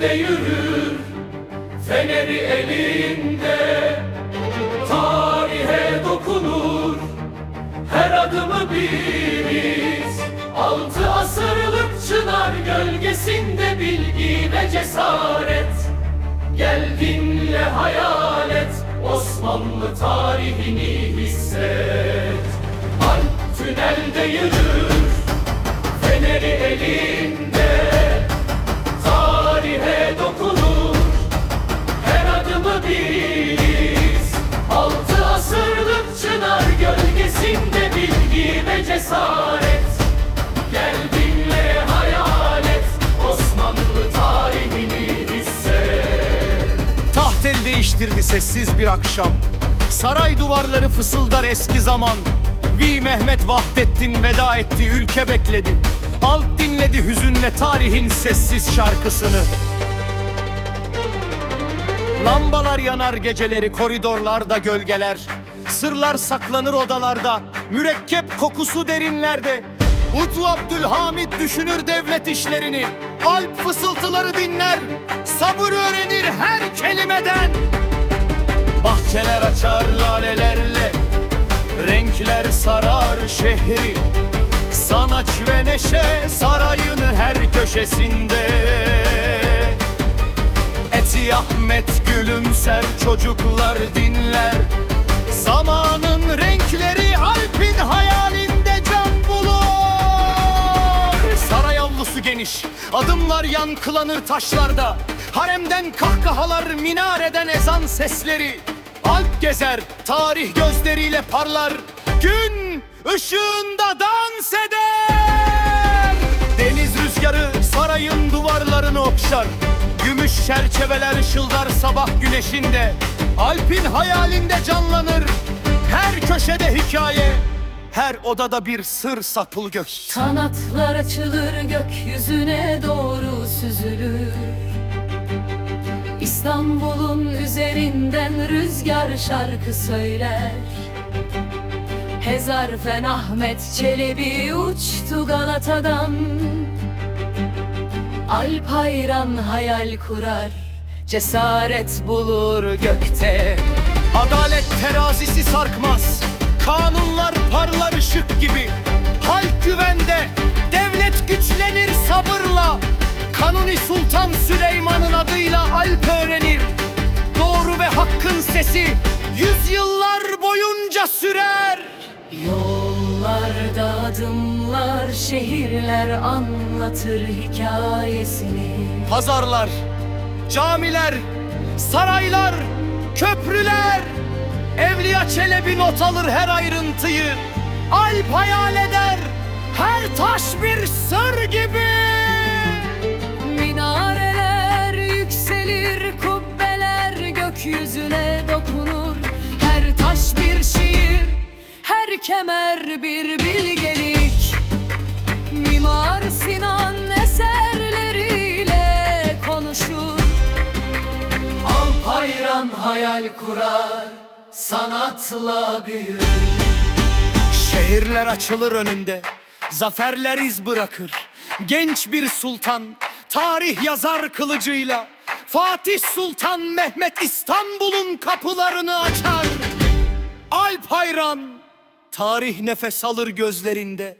tünelde yürür Feneri elinde. Tarihe dokunur Her adımı bir iz Altı asırlık çınar gölgesinde bilgi ve cesaret. Gel dinle hayal et Osmanlı tarihini hisset. Alp tünelde yürür Feneri elinde cesaret değiştirdi sessiz bir akşam. Saray duvarları fısıldar eski zaman. Vi Mehmet Vahdettin veda etti ülke bekledi. Alt dinledi hüzünle tarihin sessiz şarkısını. Lambalar yanar geceleri koridorlarda gölgeler. Sırlar saklanır odalarda Mürekkep kokusu derinlerde. Utlu Abdülhamit düşünür devlet işlerini. Alp fısıltıları dinler Sabır öğrenir her kelimeden. Bahçeler açar lalelerle Renkler sarar şehri. Sanaç ve neşe sarayın her köşesinde. Eti Ahmet gülümser çocuklar dinler Zamanın renkleri Alp'in hayalinde can bulur. Saray avlusu geniş adımlar yankılanır taşlarda. Haremden kahkahalar minareden ezan sesleri. Alp gezer tarih gözleriyle parlar. Gün ışığında dans eder. Deniz rüzgarı sarayın duvarlarını okşar. Gümüş çerçeveler ışıldar sabah güneşinde Alp'in hayalinde canlanır Her köşede hikaye. Her odada bir sır saklı gök. Kanatlar açılır gökyüzüne doğru süzülür. İstanbul'un üzerinden rüzgar şarkı söyler. Hezarfen Ahmet Çelebi uçtu Galata'dan. Alp hayran hayal kurar Cesaret bulur gökte. Adalet terazisi sarkmaz Kanunlar parlar ışık gibi. Halk güvende Devlet güçlenir sabırla. Kanuni Sultan Süleyman'ın adıyla Alp öğrenir. Doğru ve hakkın sesi Yüzyıllar boyunca sürer. Yollarda adımlar, şehirler anlatır hikayesini. Pazarlar, camiler, saraylar, köprüler. Evliya Çelebi not alır her ayrıntıyı. Alp hayal eder her taş bir sır gibi. Minareler yükselir, kubbeler gökyüzüne dokunur. Her taş bir şiir, her kemer bir bilgelik. Mimar Sinan hayal kurar Sanatla büyür. Şehirler açılır önünde Zaferler iz bırakır. Genç bir sultan Tarih yazar kılıcıyla Fatih Sultan Mehmet İstanbul'un kapılarını açar. Alp hayran Tarih nefes alır gözlerinde.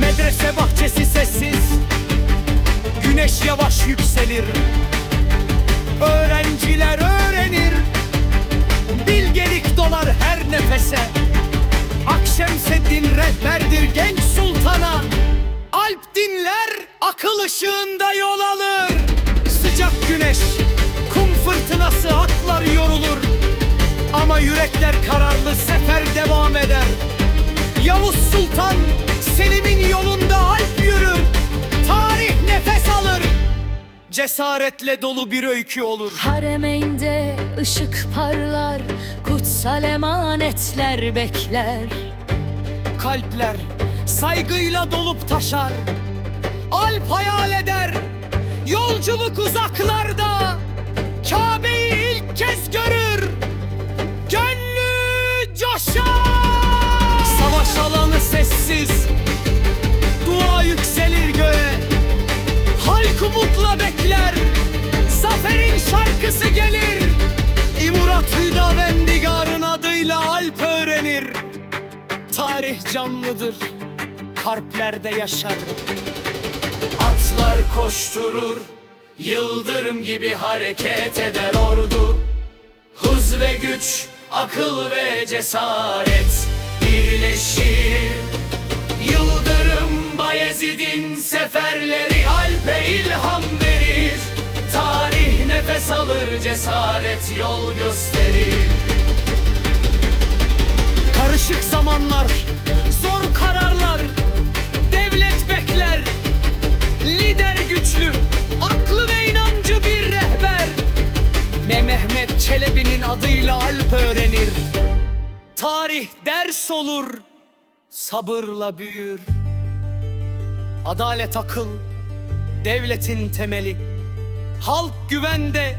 Medrese bahçesi sessiz Güneş yavaş yükselir Öğrenciler öğrenir. Bilgelik dolar her nefese. Akşemseddin rehberdir genç sultana. Alp dinler akıl ışığında yol alır. Sıcak güneş kum fırtınası atlar yorulur. Ama yürekler kararlı sefer devam eder. Yavuz Sultan Selim'in Cesaretle dolu bir öykü olur. Haremeynde ışık parlar, kutsal emanetler bekler. Kalpler saygıyla dolup taşar Alp hayal eder. Yolculuk uzaklarda Kabe'yi ilk kez görür Gönlü coşar. Savaş alanı sessiz Sabırla bekler Zaferin şarkısı gelir. İmurat Hüda Vendigar'ın adıyla Alp öğrenir. Tarih canlıdır Harplerde yaşar. Atlar koşturur Yıldırım gibi hareket eder ordu. Hız ve güç, akıl ve cesaret birleşir. Yıldırım Bayezid'in seferleri Alp'e ilham nefes cesaret yol gösterir. Karışık zamanlar, zor kararlar Devlet bekler, lider güçlü Aklı ve inancı bir rehber. Ne Mehmet Çelebi'nin adıyla Alp öğrenir. Tarih ders olur, sabırla büyür. Adalet akıl, devletin temeli Halk güvende,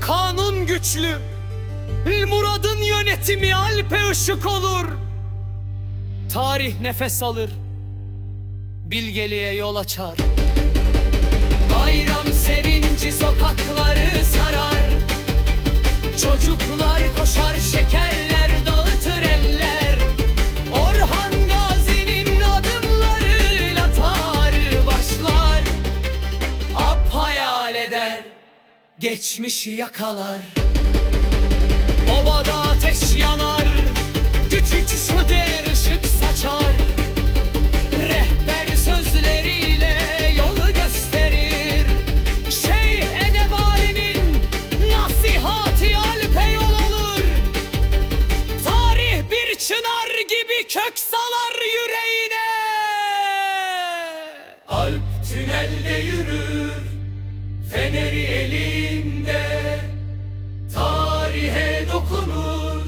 kanun güçlü. Murad'ın yönetimi Alp'e ışık olur. Tarih nefes alır Bilgeliğe yol açar. Bayram sevinci sokakları sarar. Çocuklar koşar şekerler Geçmişi yakalar. Obada ateş yanar. Küçük şu der ışık saçar. Rehber sözleriyle yolu gösterir. Şeyh Edebali'nin nasihati alpe yol Tarih bir çınar gibi kök yüreğine. Alp tünelde yürür Feneri elinde Tarihe dokunur.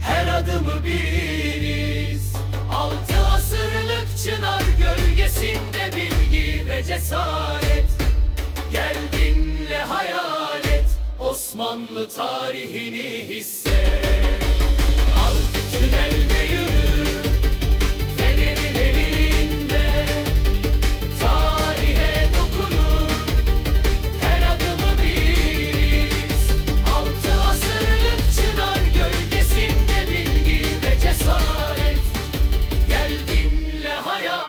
Her adımı biliriz. Altı asırlık çınar gölgesinde bilgi ve cesaret. Gel dinle hayal et Osmanlı tarihini hisset. Alp tünelde yürür